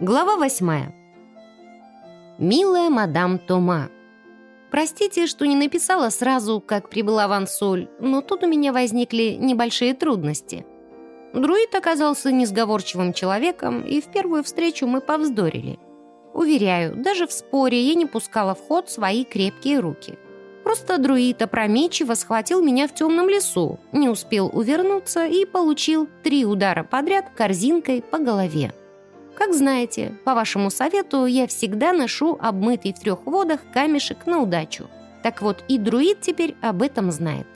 Глава восьмая. Милая мадам Тома. Простите, что не написала сразу, как прибыла в Ансоль, но тут у меня возникли небольшие трудности. Друид оказался несговорчивым человеком, и в первую встречу мы повздорили. Уверяю, даже в споре я не пускала в ход свои крепкие руки. Просто друид опрометчиво схватил меня в темном лесу, не успел увернуться и получил три удара подряд корзинкой по голове. Как знаете, по вашему совету я всегда ношу обмытый в трех водах камешек на удачу. Так вот, и друид теперь об этом знает.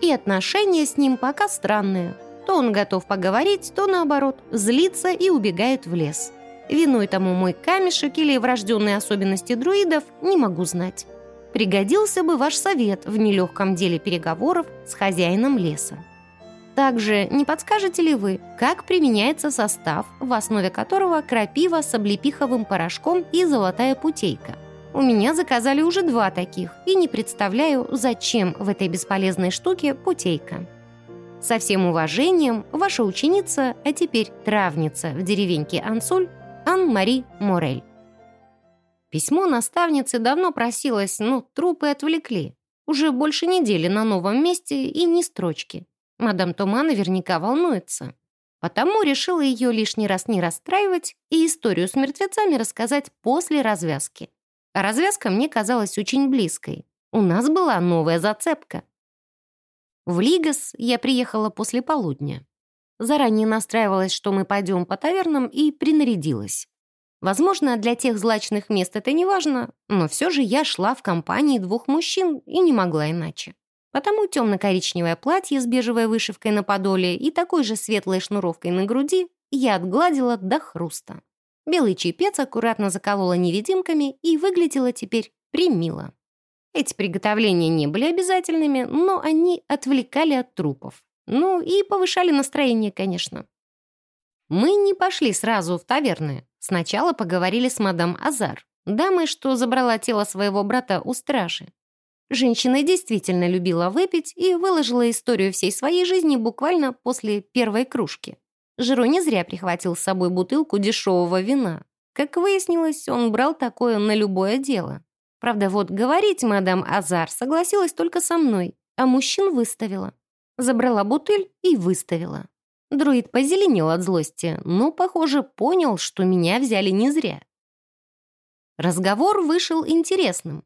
И отношения с ним пока странные. То он готов поговорить, то наоборот, злится и убегает в лес. Виной тому мой камешек или врожденные особенности друидов не могу знать. Пригодился бы ваш совет в нелегком деле переговоров с хозяином леса. Также не подскажете ли вы, как применяется состав, в основе которого крапива с облепиховым порошком и золотая путейка? У меня заказали уже два таких, и не представляю, зачем в этой бесполезной штуке путейка. Со всем уважением, ваша ученица, а теперь травница в деревеньке Ансуль, Ан-Мари Морель. Письмо наставницы давно просилось, но трупы отвлекли. Уже больше недели на новом месте и ни строчки. Мадам Тома наверняка волнуется. Потому решила ее лишний раз не расстраивать и историю с мертвецами рассказать после развязки. А развязка мне казалась очень близкой. У нас была новая зацепка. В Лигас я приехала после полудня. Заранее настраивалась, что мы пойдем по тавернам, и принарядилась. Возможно, для тех злачных мест это не важно, но все же я шла в компании двух мужчин и не могла иначе. Потому темно-коричневое платье с бежевой вышивкой на подоле и такой же светлой шнуровкой на груди я отгладила до хруста. Белый чепец аккуратно заколола невидимками и выглядела теперь примило. Эти приготовления не были обязательными, но они отвлекали от трупов. Ну и повышали настроение, конечно. Мы не пошли сразу в таверны. Сначала поговорили с мадам Азар, дамой, что забрала тело своего брата у стражи. Женщина действительно любила выпить и выложила историю всей своей жизни буквально после первой кружки. Жиро не зря прихватил с собой бутылку дешевого вина. Как выяснилось, он брал такое на любое дело. Правда, вот говорить мадам Азар согласилась только со мной, а мужчин выставила. Забрала бутыль и выставила. Друид позеленел от злости, но, похоже, понял, что меня взяли не зря. Разговор вышел интересным.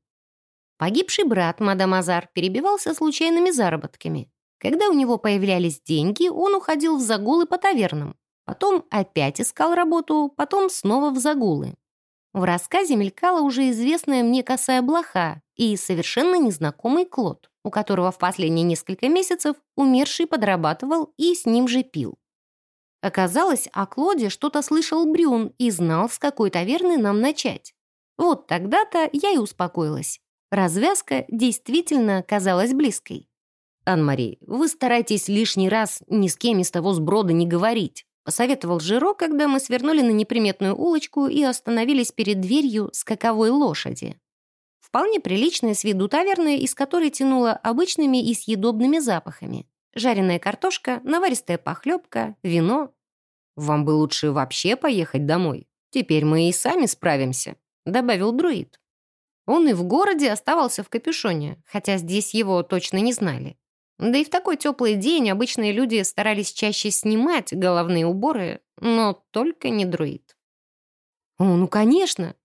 Погибший брат, мадам Азар, перебивался случайными заработками. Когда у него появлялись деньги, он уходил в загулы по тавернам. Потом опять искал работу, потом снова в загулы. В рассказе мелькала уже известная мне косая блоха и совершенно незнакомый Клод, у которого в последние несколько месяцев умерший подрабатывал и с ним же пил. Оказалось, о Клоде что-то слышал Брюн и знал, с какой таверны нам начать. Вот тогда-то я и успокоилась. Развязка действительно казалась близкой. «Ан-Мари, вы старайтесь лишний раз ни с кем из того сброда не говорить», посоветовал Жиро, когда мы свернули на неприметную улочку и остановились перед дверью скаковой лошади. Вполне приличная с виду таверна, из которой тянуло обычными и съедобными запахами. Жареная картошка, наваристая похлебка, вино. «Вам бы лучше вообще поехать домой. Теперь мы и сами справимся», — добавил друид. Он и в городе оставался в капюшоне, хотя здесь его точно не знали. Да и в такой теплый день обычные люди старались чаще снимать головные уборы, но только не друид. «О, ну, конечно!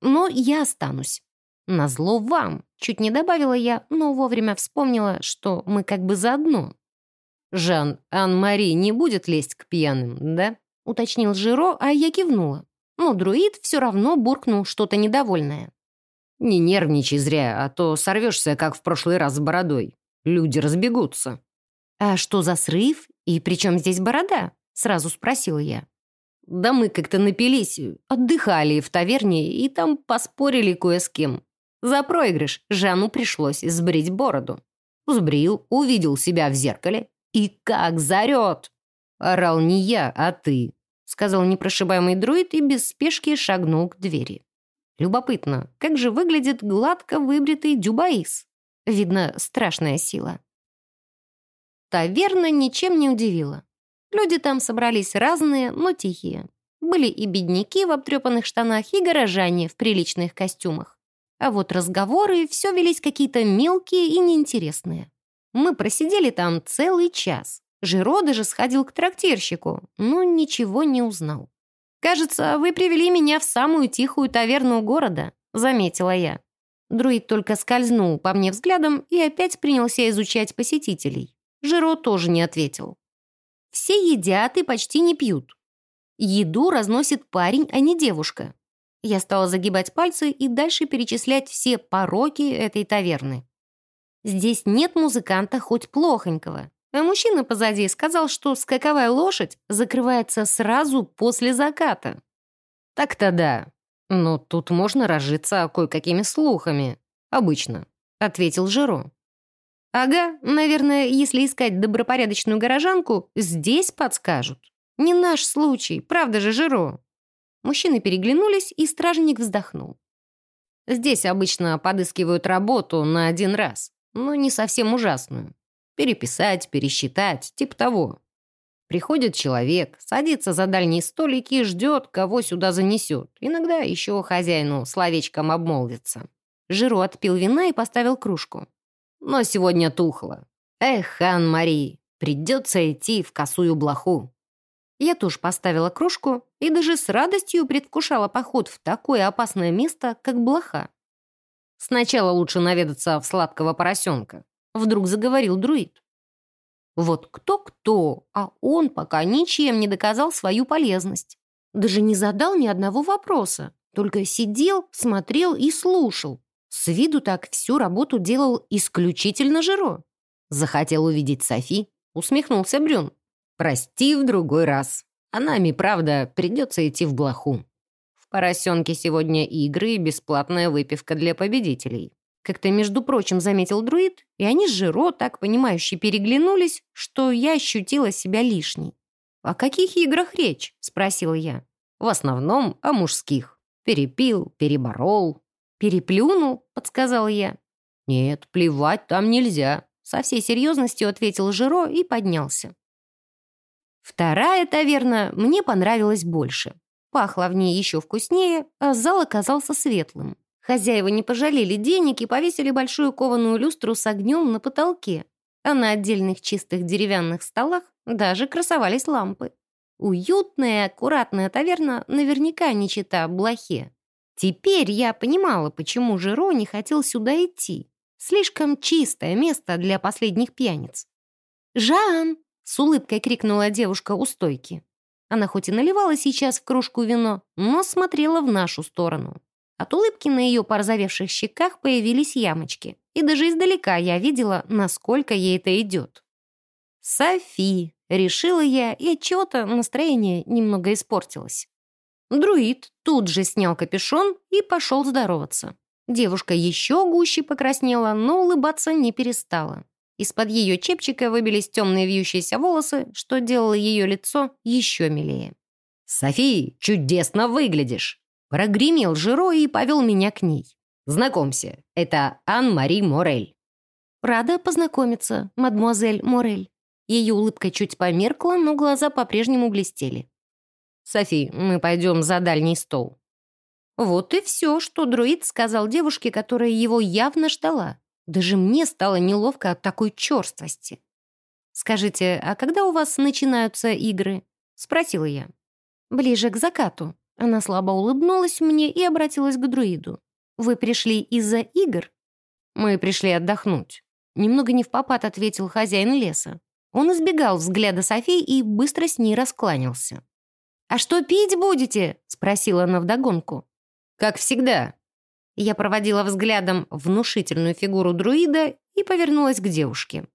Но я останусь. Назло вам!» Чуть не добавила я, но вовремя вспомнила, что мы как бы заодно. «Жан, Ан-Мари не будет лезть к пьяным, да?» уточнил Жиро, а я кивнула. Но друид все равно буркнул что-то недовольное. «Не нервничай зря, а то сорвешься, как в прошлый раз с бородой. Люди разбегутся». «А что за срыв? И при чем здесь борода?» — сразу спросила я. «Да мы как-то напились, отдыхали в таверне и там поспорили кое с кем. За проигрыш Жану пришлось сбрить бороду. Сбрил, увидел себя в зеркале и как зарет!» «Орал не я, а ты», — сказал непрошибаемый друид и без спешки шагнул к двери. Любопытно, как же выглядит гладко выбритый дюбаис? Видно, страшная сила. Таверна ничем не удивила. Люди там собрались разные, но тихие. Были и бедняки в обтрепанных штанах, и горожане в приличных костюмах. А вот разговоры все велись какие-то мелкие и неинтересные. Мы просидели там целый час. Жиро даже сходил к трактирщику, но ничего не узнал. «Кажется, вы привели меня в самую тихую таверну города», — заметила я. Друид только скользнул по мне взглядом и опять принялся изучать посетителей. Жиро тоже не ответил. Все едят и почти не пьют. Еду разносит парень, а не девушка. Я стала загибать пальцы и дальше перечислять все пороки этой таверны. Здесь нет музыканта хоть плохонького. А мужчина позади сказал, что скаковая лошадь закрывается сразу после заката. Так-то да. Но тут можно разжиться кое-какими слухами. Обычно, ответил Жиро. Ага, наверное, если искать добропорядочную горожанку, здесь подскажут. Не наш случай, правда же, Жиро? Мужчины переглянулись, и стражник вздохнул. Здесь обычно подыскивают работу на один раз, но не совсем ужасную. Переписать, пересчитать, типа того. Приходит человек, садится за дальние столики и ждет, кого сюда занесет. Иногда еще хозяину словечком обмолвится. Жиру отпил вина и поставил кружку. Но сегодня тухло. Эх, хан Мари, придется идти в косую блоху. Я тоже поставила кружку и даже с радостью предвкушала поход в такое опасное место, как блоха. Сначала лучше наведаться в сладкого поросенка. Вдруг заговорил друид. Вот кто-кто, а он пока ничем не доказал свою полезность. Даже не задал ни одного вопроса, только сидел, смотрел и слушал. С виду так всю работу делал исключительно Жиро. Захотел увидеть Софи, усмехнулся Брюн. «Прости в другой раз. А нами, правда, придется идти в блоху. В поросенке сегодня игры и бесплатная выпивка для победителей. Как-то, между прочим, заметил друид, и они с Жиро так понимающе переглянулись, что я ощутила себя лишней. «О каких играх речь?» — спросила я. «В основном о мужских. Перепил, переборол». «Переплюнул?» — подсказал я. «Нет, плевать там нельзя», — со всей серьезностью ответил Жиро и поднялся. Вторая таверна мне понравилась больше. Пахло в ней еще вкуснее, а зал оказался светлым. Хозяева не пожалели денег и повесили большую кованую люстру с огнем на потолке, а на отдельных чистых деревянных столах даже красовались лампы. Уютная аккуратная таверна наверняка не чита блохе. Теперь я понимала, почему Жиро не хотел сюда идти. Слишком чистое место для последних пьяниц. «Жан!» — с улыбкой крикнула девушка у стойки. Она хоть и наливала сейчас в кружку вино, но смотрела в нашу сторону. От улыбки на ее порозовевших щеках появились ямочки, и даже издалека я видела, насколько ей это идет. «Софи!» — решила я, и отчего-то настроение немного испортилось. Друид тут же снял капюшон и пошел здороваться. Девушка еще гуще покраснела, но улыбаться не перестала. Из-под ее чепчика выбились темные вьющиеся волосы, что делало ее лицо еще милее. «Софи, чудесно выглядишь!» Прогремел Жиро и повел меня к ней. «Знакомься, это Ан-Мари Морель». «Рада познакомиться, мадмуазель Морель». Ее улыбка чуть померкла, но глаза по-прежнему блестели. «Софи, мы пойдем за дальний стол». Вот и все, что друид сказал девушке, которая его явно ждала. Даже мне стало неловко от такой черствости. «Скажите, а когда у вас начинаются игры?» — спросила я. «Ближе к закату», она слабо улыбнулась мне и обратилась к друиду. «Вы пришли из-за игр?» «Мы пришли отдохнуть». Немного не в попад ответил хозяин леса. Он избегал взгляда Софии и быстро с ней раскланялся. «А что пить будете?» — спросила она вдогонку. «Как всегда». Я проводила взглядом внушительную фигуру друида и повернулась к девушке.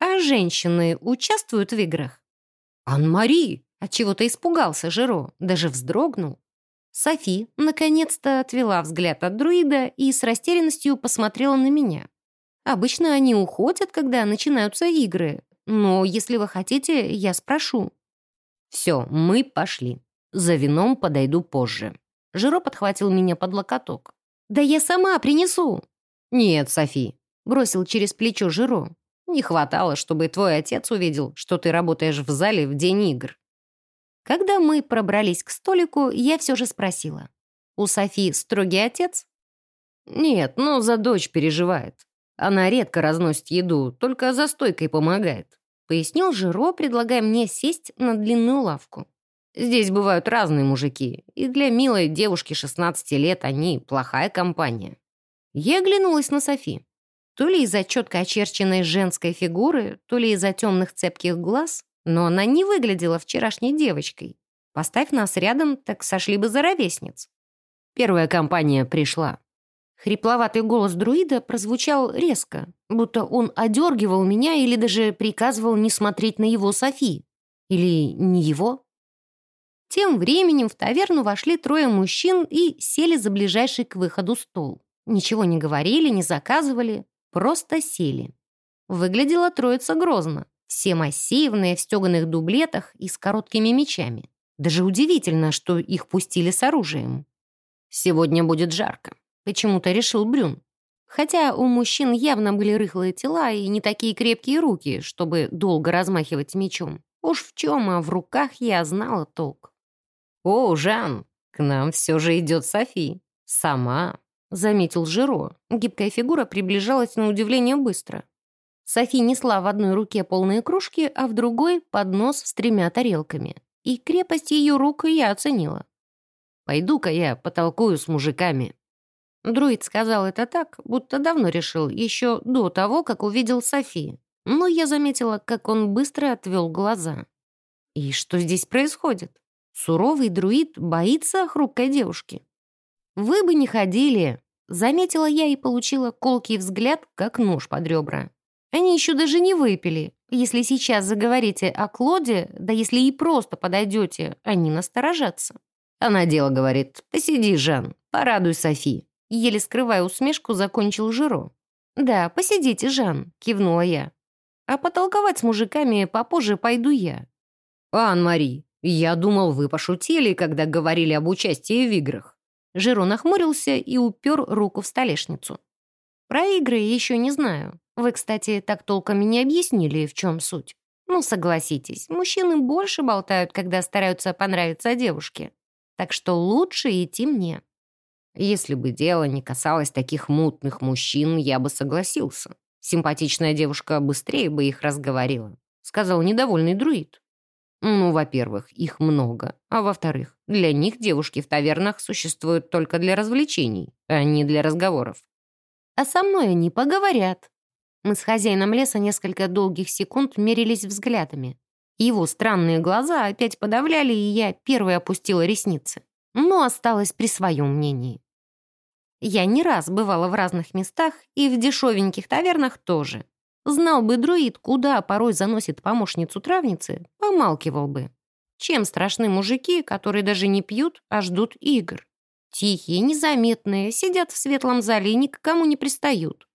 «А женщины участвуют в играх?» «Ан-Мари!» Отчего-то испугался Жиро, даже вздрогнул. Софи наконец-то отвела взгляд от друида и с растерянностью посмотрела на меня. Обычно они уходят, когда начинаются игры, но если вы хотите, я спрошу. Все, мы пошли. За вином подойду позже. Жиро подхватил меня под локоток. «Да я сама принесу!» «Нет, Софи», — бросил через плечо Жиро. «Не хватало, чтобы твой отец увидел, что ты работаешь в зале в день игр». Когда мы пробрались к столику, я все же спросила. «У Софи строгий отец?» «Нет, но за дочь переживает. Она редко разносит еду, только за стойкой помогает», пояснил Жиро, предлагая мне сесть на длинную лавку. «Здесь бывают разные мужики, и для милой девушки 16 лет они плохая компания». Я оглянулась на Софи. То ли из-за четко очерченной женской фигуры, то ли из-за темных цепких глаз, но она не выглядела вчерашней девочкой. Поставь нас рядом, так сошли бы за ровесниц. Первая компания пришла. Хрипловатый голос друида прозвучал резко, будто он одергивал меня или даже приказывал не смотреть на его Софи. Или не его. Тем временем в таверну вошли трое мужчин и сели за ближайший к выходу стол. Ничего не говорили, не заказывали, просто сели. Выглядела троица грозно. Все массивные, в стеганых дублетах и с короткими мечами. Даже удивительно, что их пустили с оружием. «Сегодня будет жарко», — почему-то решил Брюн. Хотя у мужчин явно были рыхлые тела и не такие крепкие руки, чтобы долго размахивать мечом. Уж в чем, а в руках я знала толк. «О, Жан, к нам все же идет Софи. Сама», — заметил Жиро. Гибкая фигура приближалась на удивление быстро. Софи несла в одной руке полные кружки, а в другой — поднос с тремя тарелками. И крепость ее рук я оценила. «Пойду-ка я потолкую с мужиками». Друид сказал это так, будто давно решил, еще до того, как увидел Софи. Но я заметила, как он быстро отвел глаза. И что здесь происходит? Суровый друид боится хрупкой девушки. «Вы бы не ходили», — заметила я и получила колкий взгляд, как нож под ребра. Они еще даже не выпили. Если сейчас заговорите о Клоде, да если и просто подойдете, они насторожатся. Она дело говорит, посиди, Жан, порадуй Софи. Еле скрывая усмешку, закончил Жиро. «Да, посидите, Жан», — кивнула я. «А потолковать с мужиками попозже пойду я». «Ан-Мари, я думал, вы пошутили, когда говорили об участии в играх». Жиро нахмурился и упер руку в столешницу. «Про игры еще не знаю. Вы, кстати, так толком и не объяснили, в чем суть. Ну, согласитесь, мужчины больше болтают, когда стараются понравиться девушке. Так что лучше идти мне. Если бы дело не касалось таких мутных мужчин, я бы согласился. Симпатичная девушка быстрее бы их разговорила, сказал недовольный друид. Ну, во-первых, их много, а во-вторых, для них девушки в тавернах существуют только для развлечений, а не для разговоров. А со мной они поговорят, мы с хозяином леса несколько долгих секунд мерились взглядами. Его странные глаза опять подавляли, и я первой опустила ресницы. Но осталась при своем мнении. Я не раз бывала в разных местах и в дешевеньких тавернах тоже. Знал бы друид, куда порой заносит помощницу травницы, помалкивал бы. Чем страшны мужики, которые даже не пьют, а ждут игр? Тихие, незаметные, сидят в светлом зале и ни кому не пристают.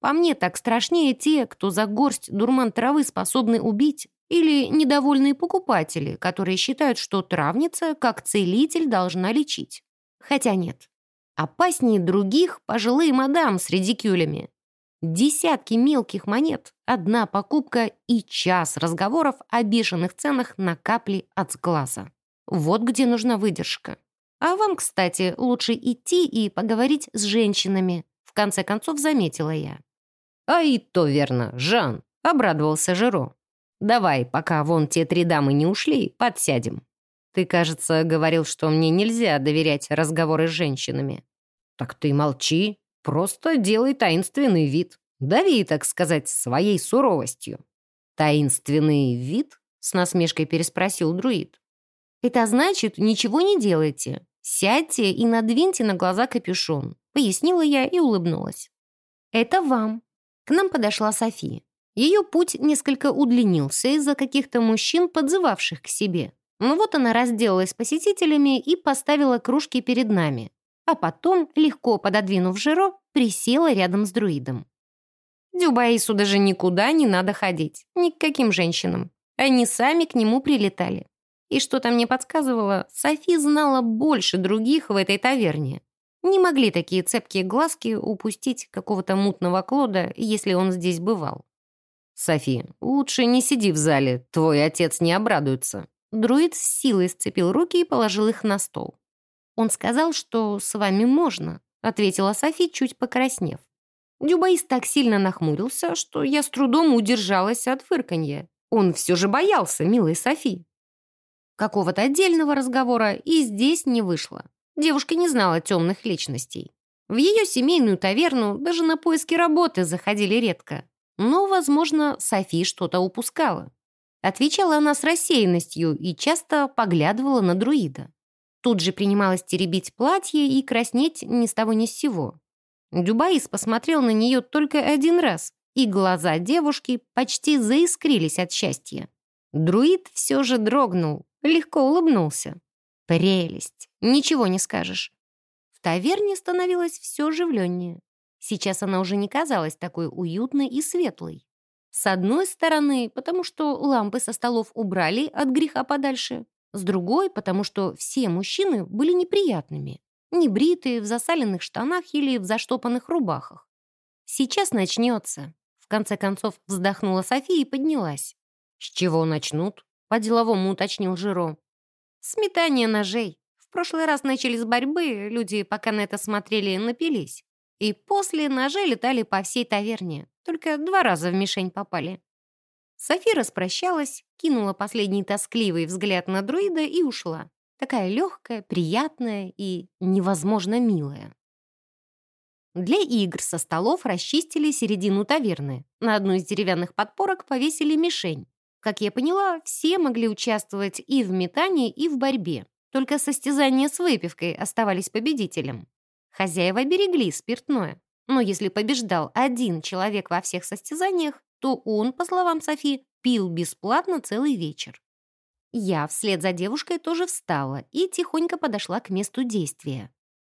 По мне так страшнее те, кто за горсть дурман травы способны убить, или недовольные покупатели, которые считают, что травница, как целитель, должна лечить. Хотя нет. Опаснее других пожилые мадам с редикюлями. Десятки мелких монет, одна покупка и час разговоров о бешеных ценах на капли от сглаза. Вот где нужна выдержка. А вам, кстати, лучше идти и поговорить с женщинами, в конце концов заметила я. «А и то верно, Жан», — обрадовался Жиро. «Давай, пока вон те три дамы не ушли, подсядем. Ты, кажется, говорил, что мне нельзя доверять разговоры с женщинами». «Так ты молчи, просто делай таинственный вид. Дави, так сказать, своей суровостью». «Таинственный вид?» — с насмешкой переспросил друид. «Это значит, ничего не делайте. Сядьте и надвиньте на глаза капюшон», — пояснила я и улыбнулась. «Это вам. К нам подошла София. Ее путь несколько удлинился из-за каких-то мужчин, подзывавших к себе. Но вот она разделалась с посетителями и поставила кружки перед нами. А потом, легко пододвинув Жиро, присела рядом с друидом. Дюбаису даже никуда не надо ходить, ни к каким женщинам. Они сами к нему прилетали. И что-то мне подсказывало, Софи знала больше других в этой таверне. Не могли такие цепкие глазки упустить какого-то мутного Клода, если он здесь бывал. «Софи, лучше не сиди в зале, твой отец не обрадуется». Друид с силой сцепил руки и положил их на стол. «Он сказал, что с вами можно», — ответила Софи, чуть покраснев. Дюбаис так сильно нахмурился, что я с трудом удержалась от фырканья. Он все же боялся, милой Софи. Какого-то отдельного разговора и здесь не вышло. Девушка не знала темных личностей. В ее семейную таверну даже на поиски работы заходили редко. Но, возможно, Софи что-то упускала. Отвечала она с рассеянностью и часто поглядывала на друида. Тут же принималась теребить платье и краснеть ни с того ни с сего. Дюбаис посмотрел на нее только один раз, и глаза девушки почти заискрились от счастья. Друид все же дрогнул, легко улыбнулся. Прелесть, ничего не скажешь. В таверне становилось все оживленнее. Сейчас она уже не казалась такой уютной и светлой. С одной стороны, потому что лампы со столов убрали от греха подальше. С другой, потому что все мужчины были неприятными. Небритые, в засаленных штанах или в заштопанных рубахах. Сейчас начнется. В конце концов вздохнула София и поднялась. «С чего начнут?» — по-деловому уточнил Жиро. «С метания ножей. В прошлый раз начали с борьбы, люди, пока на это смотрели, напились. И после ножи летали по всей таверне. Только два раза в мишень попали. Софи распрощалась, кинула последний тоскливый взгляд на друида и ушла. Такая легкая, приятная и невозможно милая. Для игр со столов расчистили середину таверны. На одну из деревянных подпорок повесили мишень. Как я поняла, все могли участвовать и в метании, и в борьбе. Только состязания с выпивкой оставались победителем. Хозяева берегли спиртное. Но если побеждал один человек во всех состязаниях, то он, по словам Софи, пил бесплатно целый вечер. Я вслед за девушкой тоже встала и тихонько подошла к месту действия.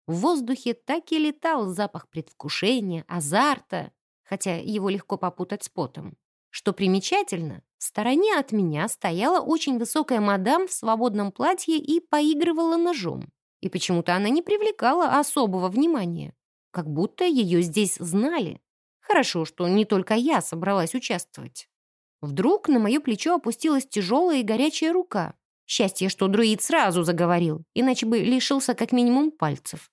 В воздухе так и летал запах предвкушения, азарта, хотя его легко попутать с потом. Что примечательно, в стороне от меня стояла очень высокая мадам в свободном платье и поигрывала ножом. И почему-то она не привлекала особого внимания. Как будто ее здесь знали. Хорошо, что не только я собралась участвовать. Вдруг на мое плечо опустилась тяжелая и горячая рука. Счастье, что друид сразу заговорил, иначе бы лишился как минимум пальцев.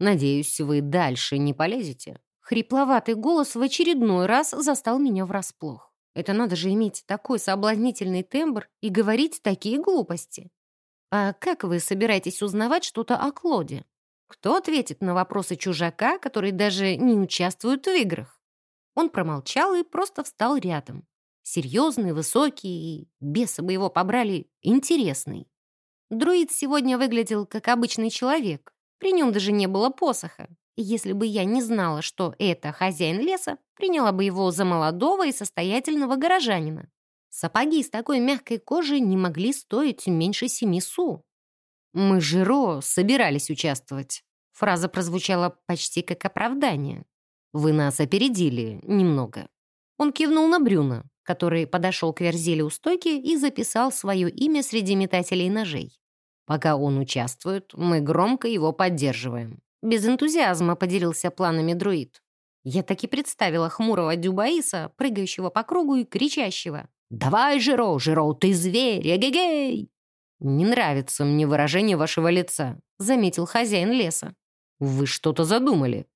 «Надеюсь, вы дальше не полезете?» Хрипловатый голос в очередной раз застал меня врасплох. Это надо же иметь такой соблазнительный тембр и говорить такие глупости. «А как вы собираетесь узнавать что-то о Клоде? Кто ответит на вопросы чужака, который даже не участвует в играх?» Он промолчал и просто встал рядом. Серьезный, высокий и, бесы бы его побрали, интересный. Друид сегодня выглядел как обычный человек. При нем даже не было посоха. Если бы я не знала, что это хозяин леса, приняла бы его за молодого и состоятельного горожанина. Сапоги с такой мягкой кожей не могли стоить меньше семи су. «Мы Жиро собирались участвовать». Фраза прозвучала почти как оправдание. «Вы нас опередили немного». Он кивнул на Брюна, который подошел к Верзиле у стойки и записал свое имя среди метателей ножей. «Пока он участвует, мы громко его поддерживаем». Без энтузиазма поделился планами друид. Я так и представила хмурого Дюбаиса, прыгающего по кругу и кричащего. «Давай, Жиро, Жиро, ты зверь, эгегей!» «Не нравится мне выражение вашего лица», — заметил хозяин леса. «Вы что-то задумали».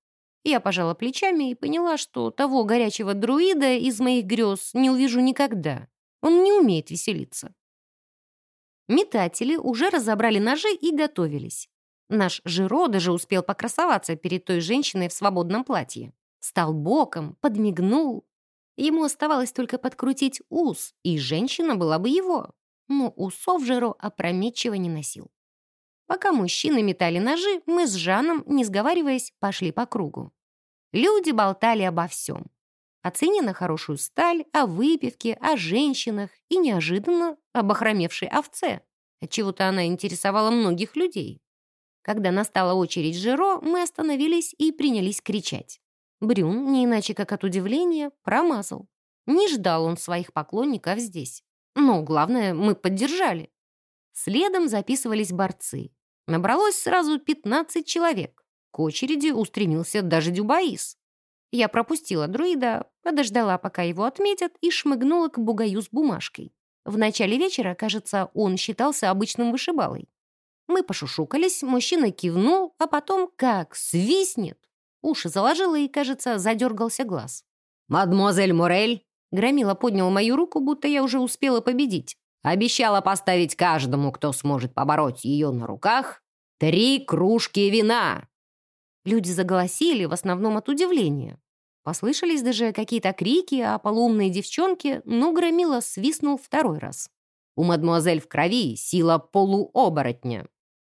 Я пожала плечами и поняла, что того горячего друида из моих грез не увижу никогда. Он не умеет веселиться. Метатели уже разобрали ножи и готовились. Наш Жиро даже успел покрасоваться перед той женщиной в свободном платье. Стал боком, подмигнул, Ему оставалось только подкрутить ус, и женщина была бы его. Но усов Жеро опрометчиво не носил. Пока мужчины метали ножи, мы с Жаном, не сговариваясь, пошли по кругу. Люди болтали обо всем. О цене на хорошую сталь, о выпивке, о женщинах и, неожиданно, об охромевшей овце. Отчего-то она интересовала многих людей. Когда настала очередь Жиро, мы остановились и принялись кричать. Брюн, не иначе как от удивления, промазал. Не ждал он своих поклонников здесь. Но главное, мы поддержали. Следом записывались борцы. Набралось сразу 15 человек. К очереди устремился даже Дюбаис. Я пропустила друида, подождала, пока его отметят, и шмыгнула к бугаю с бумажкой. В начале вечера, кажется, он считался обычным вышибалой. Мы пошушукались, мужчина кивнул, а потом как свистнет. Уши заложило и, кажется, задергался глаз. «Мадемуазель Морель!» Громила поднял мою руку, будто я уже успела победить. Обещала поставить каждому, кто сможет побороть ее на руках, три кружки вина. Люди заголосили, в основном от удивления. Послышались даже какие-то крики, а полуумные девчонки, но Громила свистнул второй раз. У мадемуазель в крови сила полуоборотня.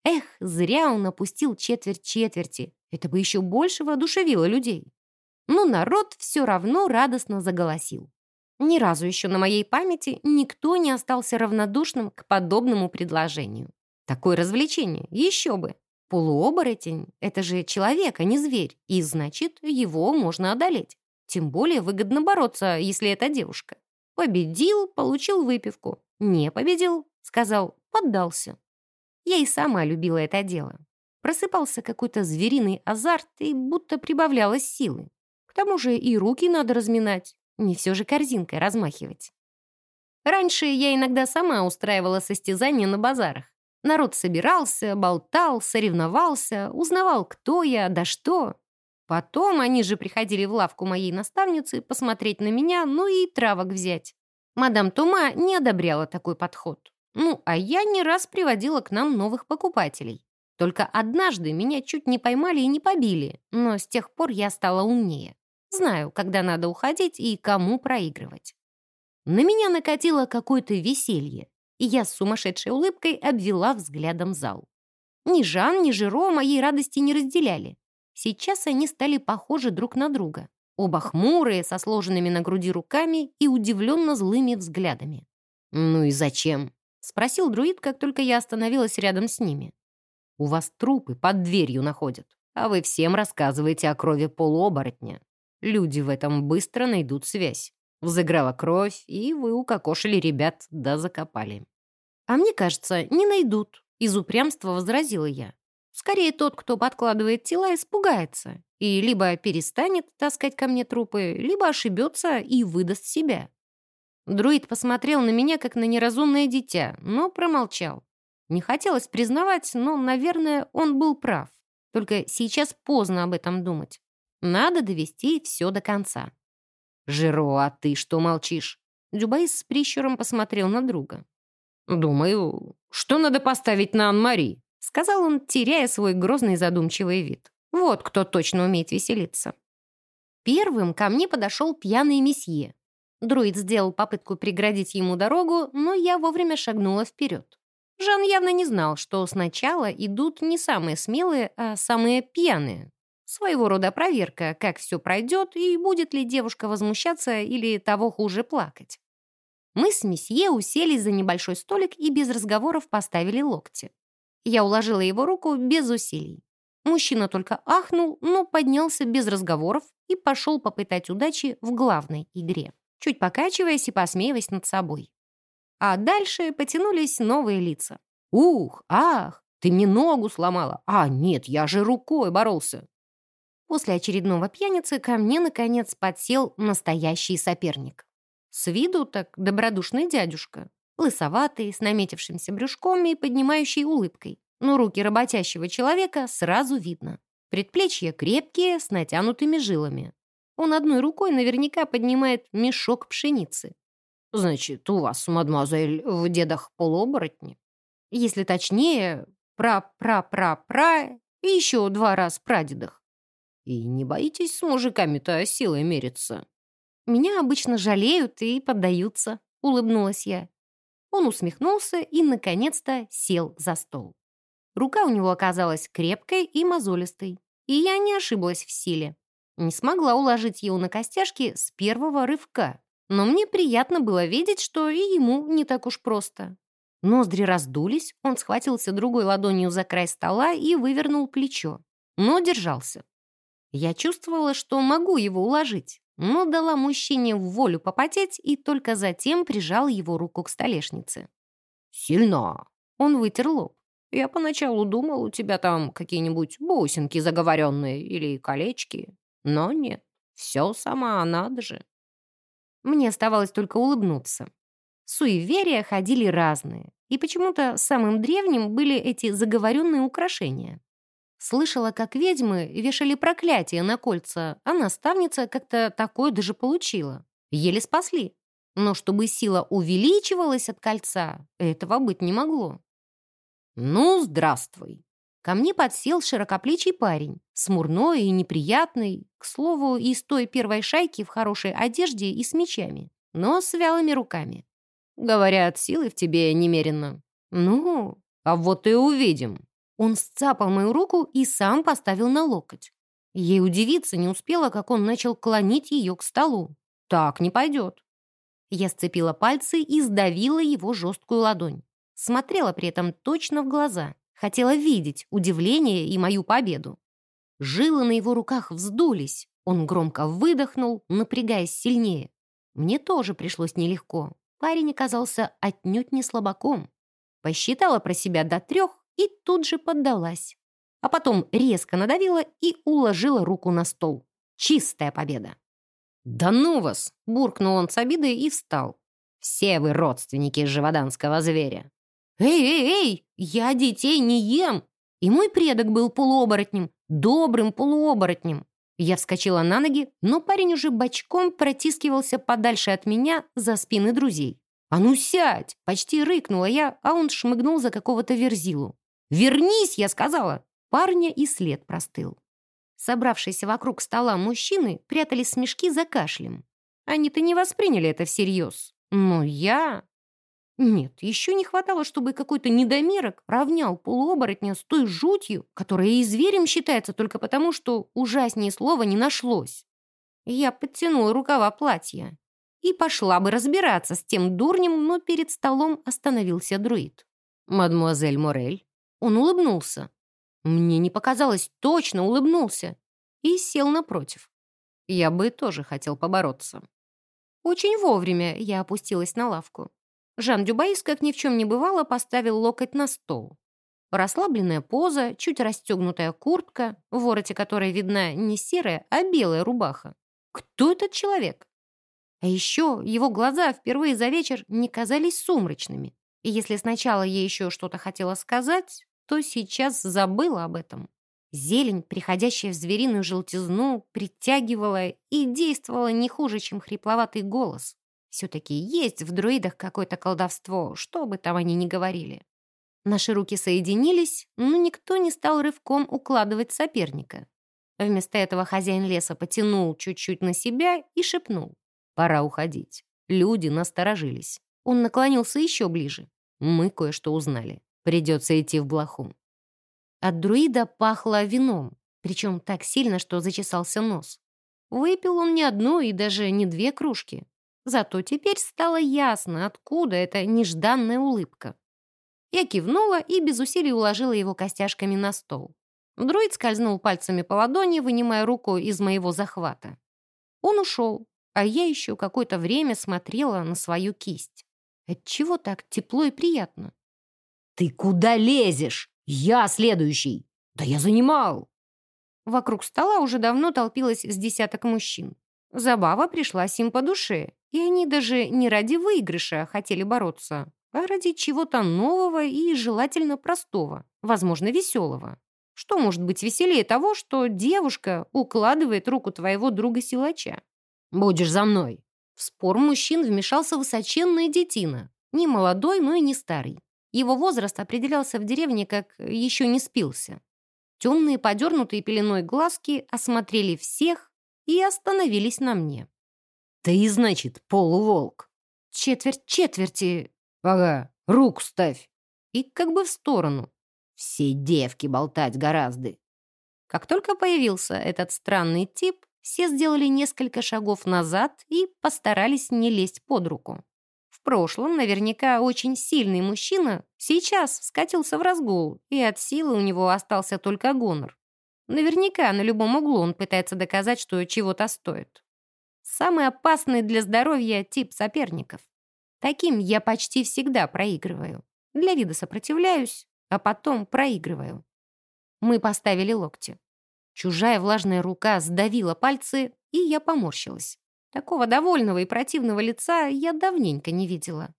Эх, зря он опустил четверть четверти. Это бы еще больше воодушевило людей. Но народ все равно радостно заголосил. Ни разу еще на моей памяти никто не остался равнодушным к подобному предложению. Такое развлечение, еще бы. Полуоборотень — это же человек, а не зверь, и значит, его можно одолеть. Тем более выгодно бороться, если это девушка. Победил, получил выпивку. Не победил, сказал, поддался. Я и сама любила это дело. Просыпался какой-то звериный азарт и будто прибавлялось силы. К тому же и руки надо разминать, не все же корзинкой размахивать. Раньше я иногда сама устраивала состязания на базарах. Народ собирался, болтал, соревновался, узнавал, кто я, да что. Потом они же приходили в лавку моей наставницы посмотреть на меня, ну и травок взять. Мадам Тома не одобряла такой подход. Ну, а я не раз приводила к нам новых покупателей. Только однажды меня чуть не поймали и не побили, но с тех пор я стала умнее. Знаю, когда надо уходить и кому проигрывать. На меня накатило какое-то веселье и я с сумасшедшей улыбкой обвела взглядом зал. Ни Жан, ни Жиро моей радости не разделяли. Сейчас они стали похожи друг на друга. Оба хмурые, со сложенными на груди руками и удивленно злыми взглядами. «Ну и зачем?» — спросил друид, как только я остановилась рядом с ними. «У вас трупы под дверью находят, а вы всем рассказываете о крови полуоборотня. Люди в этом быстро найдут связь. Взыграла кровь, и вы укокошили ребят, да закопали. «А мне кажется, не найдут», — из упрямства возразила я. «Скорее тот, кто подкладывает тела, испугается и либо перестанет таскать ко мне трупы, либо ошибется и выдаст себя». Друид посмотрел на меня, как на неразумное дитя, но промолчал. Не хотелось признавать, но, наверное, он был прав. Только сейчас поздно об этом думать. Надо довести все до конца. «Жиро, а ты что молчишь?» Дюбайс с прищуром посмотрел на друга. «Думаю, что надо поставить на Ан-Мари», сказал он, теряя свой грозный задумчивый вид. «Вот кто точно умеет веселиться». Первым ко мне подошел пьяный месье. Друид сделал попытку преградить ему дорогу, но я вовремя шагнула вперед. Жан явно не знал, что сначала идут не самые смелые, а самые пьяные. Своего рода проверка, как все пройдет и будет ли девушка возмущаться или того хуже плакать. Мы с месье уселись за небольшой столик и без разговоров поставили локти. Я уложила его руку без усилий. Мужчина только ахнул, но поднялся без разговоров и пошел попытать удачи в главной игре, чуть покачиваясь и посмеиваясь над собой. А дальше потянулись новые лица. «Ух, ах, ты мне ногу сломала! А, нет, я же рукой боролся!» После очередного пьяницы ко мне, наконец, подсел настоящий соперник. С виду так добродушный дядюшка. Лысоватый, с наметившимся брюшком и поднимающей улыбкой. Но руки работящего человека сразу видно. Предплечья крепкие, с натянутыми жилами. Он одной рукой наверняка поднимает мешок пшеницы. «Значит, у вас, мадемуазель, в дедах полуоборотни?» Если точнее, пра-пра-пра-пра и еще два раз прадедах. «И не боитесь с мужиками-то силой мериться?» Меня обычно жалеют и поддаются», — улыбнулась я. Он усмехнулся и, наконец-то, сел за стол. Рука у него оказалась крепкой и мозолистой, и я не ошиблась в силе. Не смогла уложить его на костяшки с первого рывка, но мне приятно было видеть, что и ему не так уж просто. Ноздри раздулись, он схватился другой ладонью за край стола и вывернул плечо, но держался. Я чувствовала, что могу его уложить, но дала мужчине волю попотеть и только затем прижал его руку к столешнице. «Сильно!» Он вытер лоб. «Я поначалу думал, у тебя там какие-нибудь бусинки заговоренные или колечки. Но нет, все сама, надо же». Мне оставалось только улыбнуться. Суеверия ходили разные, и почему-то самым древним были эти заговоренные украшения. Слышала, как ведьмы вешали проклятие на кольца, а наставница как-то такое даже получила. Еле спасли. Но чтобы сила увеличивалась от кольца, этого быть не могло. «Ну, здравствуй!» Ко мне подсел широкоплечий парень, смурной и неприятный, к слову, из той первой шайки в хорошей одежде и с мечами, но с вялыми руками. Говорят, силы в тебе немерено. Ну, а вот и увидим. Он сцапал мою руку и сам поставил на локоть. Ей удивиться не успела, как он начал клонить ее к столу. Так не пойдет. Я сцепила пальцы и сдавила его жесткую ладонь. Смотрела при этом точно в глаза. Хотела видеть удивление и мою победу. Жилы на его руках вздулись. Он громко выдохнул, напрягаясь сильнее. Мне тоже пришлось нелегко. Парень оказался отнюдь не слабаком. Посчитала про себя до трех и тут же поддалась. А потом резко надавила и уложила руку на стол. Чистая победа. «Да ну вас!» — буркнул он с обидой и встал. «Все вы родственники живоданского зверя. «Эй, эй, эй! Я детей не ем!» И мой предок был полуоборотнем, добрым полуоборотнем. Я вскочила на ноги, но парень уже бочком протискивался подальше от меня за спины друзей. «А ну сядь!» — почти рыкнула я, а он шмыгнул за какого-то верзилу. «Вернись!» — я сказала. Парня и след простыл. Собравшиеся вокруг стола мужчины прятали смешки за кашлем. Они-то не восприняли это всерьез. Но я... Нет, еще не хватало, чтобы какой-то недомерок равнял полуоборотня с той жутью, которая и зверем считается только потому, что ужаснее слова не нашлось. Я подтянула рукава платья и пошла бы разбираться с тем дурнем, но перед столом остановился друид. «Мадмуазель Морель». Он улыбнулся. Мне не показалось, точно улыбнулся. И сел напротив. Я бы тоже хотел побороться. Очень вовремя я опустилась на лавку. Жан Дюбаис, как ни в чем не бывало, поставил локоть на стол. Расслабленная поза, чуть расстегнутая куртка, в вороте которой видна не серая, а белая рубаха. Кто этот человек? А еще его глаза впервые за вечер не казались сумрачными. И если сначала я еще что-то хотела сказать, то сейчас забыла об этом. Зелень, приходящая в звериную желтизну, притягивала и действовала не хуже, чем хрипловатый голос. Все-таки есть в друидах какое-то колдовство, что бы там они ни говорили. Наши руки соединились, но никто не стал рывком укладывать соперника. Вместо этого хозяин леса потянул чуть-чуть на себя и шепнул. «Пора уходить». Люди насторожились. Он наклонился еще ближе. Мы кое-что узнали. Придется идти в блоху. От друида пахло вином, причем так сильно, что зачесался нос. Выпил он не одну и даже не две кружки. Зато теперь стало ясно, откуда эта нежданная улыбка. Я кивнула и без усилий уложила его костяшками на стол. Дроид скользнул пальцами по ладони, вынимая руку из моего захвата. Он ушел, а я еще какое-то время смотрела на свою кисть. Отчего так тепло и приятно? «Ты куда лезешь? Я следующий! Да я занимал!» Вокруг стола уже давно толпилось с десяток мужчин. Забава пришлась им по душе, и они даже не ради выигрыша хотели бороться, а ради чего-то нового и желательно простого, возможно, веселого. Что может быть веселее того, что девушка укладывает руку твоего друга-силача? «Будешь за мной!» В спор мужчин вмешался высоченный детина. Не молодой, но и не старый. Его возраст определялся в деревне как «еще не спился». Темные, подернутые пеленой глазки осмотрели всех и остановились на мне. «Ты, значит, полуволк?» «Четверть четверти...» «Ага, руку ставь!» И как бы в сторону. «Все девки болтать гораздо!» Как только появился этот странный тип, все сделали несколько шагов назад и постарались не лезть под руку. Прошлом наверняка очень сильный мужчина сейчас скатился в разгул, и от силы у него остался только гонор. Наверняка на любом углу он пытается доказать, что чего-то стоит. Самый опасный для здоровья тип соперников. Таким я почти всегда проигрываю. Для вида сопротивляюсь, а потом проигрываю. Мы поставили локти. Чужая влажная рука сдавила пальцы, и я поморщилась. Такого довольного и противного лица я давненько не видела.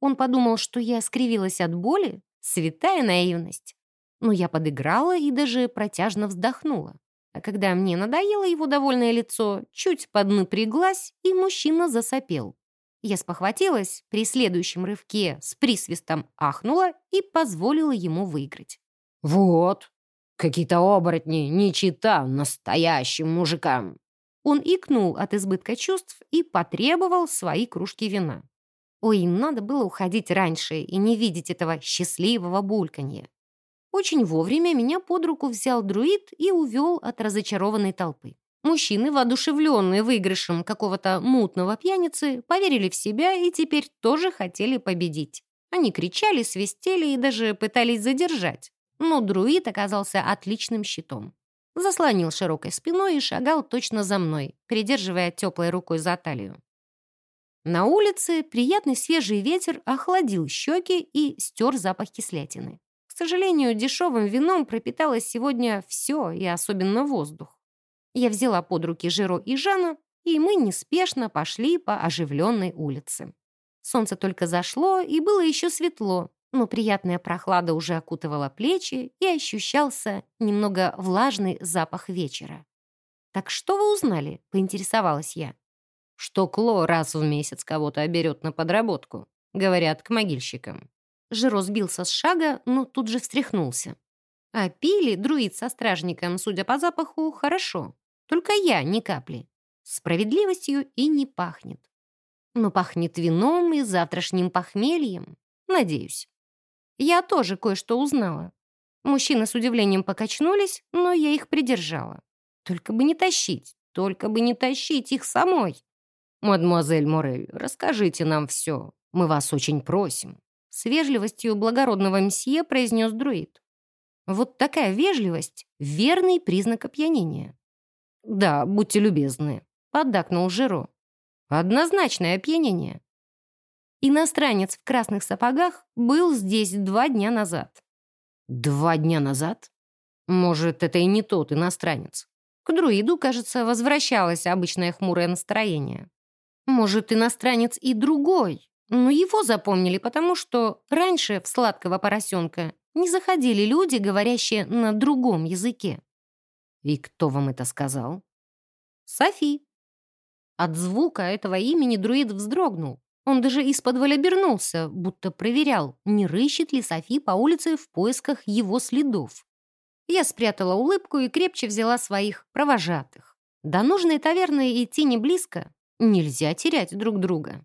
Он подумал, что я скривилась от боли? Святая наивность. Но я подыграла и даже протяжно вздохнула. А когда мне надоело его довольное лицо, чуть поднапряглась, и мужчина засопел. Я спохватилась, при следующем рывке с присвистом ахнула и позволила ему выиграть. «Вот, какие-то оборотни, не чита настоящим мужикам!» Он икнул от избытка чувств и потребовал свои кружки вина. Ой, надо было уходить раньше и не видеть этого счастливого бульканья. Очень вовремя меня под руку взял друид и увел от разочарованной толпы. Мужчины, воодушевленные выигрышем какого-то мутного пьяницы, поверили в себя и теперь тоже хотели победить. Они кричали, свистели и даже пытались задержать. Но друид оказался отличным щитом. Заслонил широкой спиной и шагал точно за мной, придерживая теплой рукой за талию. На улице приятный свежий ветер охладил щеки и стер запах кислятины. К сожалению, дешевым вином пропиталось сегодня все, и особенно воздух. Я взяла под руки Жиро и Жанну, и мы неспешно пошли по оживленной улице. Солнце только зашло, и было еще светло, но приятная прохлада уже окутывала плечи и ощущался немного влажный запах вечера. «Так что вы узнали?» — поинтересовалась я что Кло раз в месяц кого-то оберет на подработку, говорят к могильщикам. Жиро сбился с шага, но тут же встряхнулся. А пили друид со стражником, судя по запаху, хорошо. Только я ни капли. Справедливостью и не пахнет. Но пахнет вином и завтрашним похмельем. Надеюсь. Я тоже кое-что узнала. Мужчины с удивлением покачнулись, но я их придержала. Только бы не тащить, только бы не тащить их самой. «Мадемуазель Морель, расскажите нам все. Мы вас очень просим», — с вежливостью благородного мсье произнес друид. «Вот такая вежливость — верный признак опьянения». «Да, будьте любезны», — поддакнул Жиро. «Однозначное опьянение». Иностранец в красных сапогах был здесь два дня назад. «Два дня назад? Может, это и не тот иностранец?» К друиду, кажется, возвращалось обычное хмурое настроение. Может, иностранец и другой, но его запомнили, потому что раньше в сладкого поросенка не заходили люди, говорящие на другом языке. И кто вам это сказал? Софи. От звука этого имени друид вздрогнул. Он даже из-под обернулся, будто проверял, не рыщет ли Софи по улице в поисках его следов. Я спрятала улыбку и крепче взяла своих провожатых. До нужной таверны идти не близко, Нельзя терять друг друга.